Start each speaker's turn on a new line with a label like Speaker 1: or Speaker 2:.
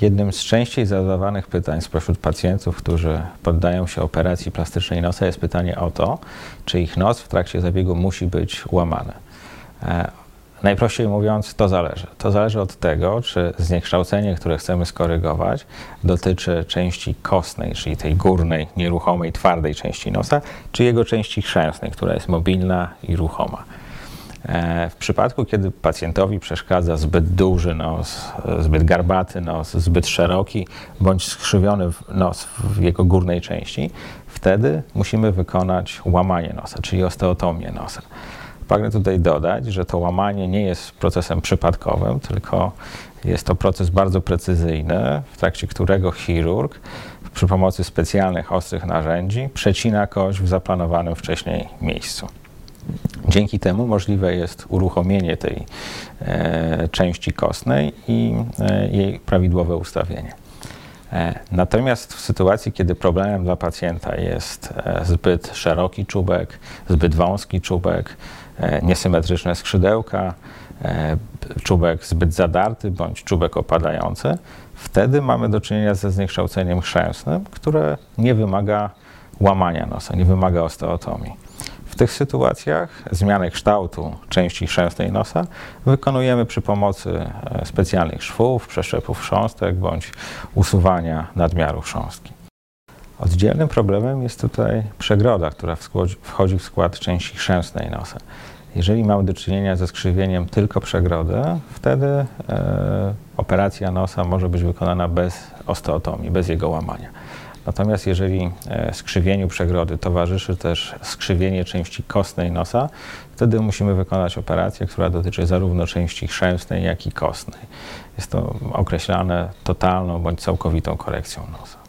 Speaker 1: Jednym z częściej zadawanych pytań spośród pacjentów, którzy poddają się operacji plastycznej nosa, jest pytanie o to, czy ich nos w trakcie zabiegu musi być łamany. E, najprościej mówiąc, to zależy. To zależy od tego, czy zniekształcenie, które chcemy skorygować, dotyczy części kostnej, czyli tej górnej, nieruchomej, twardej części nosa, czy jego części chrzęsnej, która jest mobilna i ruchoma. E, w przypadku, kiedy pacjentowi przeszkadza zbyt duży nos, zbyt garbaty nos, zbyt szeroki bądź skrzywiony nos w jego górnej części, wtedy musimy wykonać łamanie nosa, czyli osteotomię nosa. Pragnę tutaj dodać, że to łamanie nie jest procesem przypadkowym, tylko jest to proces bardzo precyzyjny, w trakcie którego chirurg przy pomocy specjalnych ostrych narzędzi przecina kość w zaplanowanym wcześniej miejscu. Dzięki temu możliwe jest uruchomienie tej e, części kostnej i e, jej prawidłowe ustawienie. E, natomiast w sytuacji, kiedy problemem dla pacjenta jest e, zbyt szeroki czubek, zbyt wąski czubek, e, niesymetryczne skrzydełka, e, czubek zbyt zadarty bądź czubek opadający, wtedy mamy do czynienia ze zniekształceniem chrzęsnym, które nie wymaga łamania nosa, nie wymaga osteotomii. W tych sytuacjach zmianę kształtu części chrzęstnej nosa wykonujemy przy pomocy e, specjalnych szwów, przeszczepów chrząstek bądź usuwania nadmiaru chrząstki. Oddzielnym problemem jest tutaj przegroda, która wchodzi w skład części chrzęstnej nosa. Jeżeli mamy do czynienia ze skrzywieniem tylko przegrody, wtedy e, operacja nosa może być wykonana bez osteotomii, bez jego łamania. Natomiast jeżeli e, skrzywieniu przegrody towarzyszy też skrzywienie części kostnej nosa, wtedy musimy wykonać operację, która dotyczy zarówno części chrzęstnej, jak i kostnej. Jest to określane totalną bądź całkowitą korekcją nosa.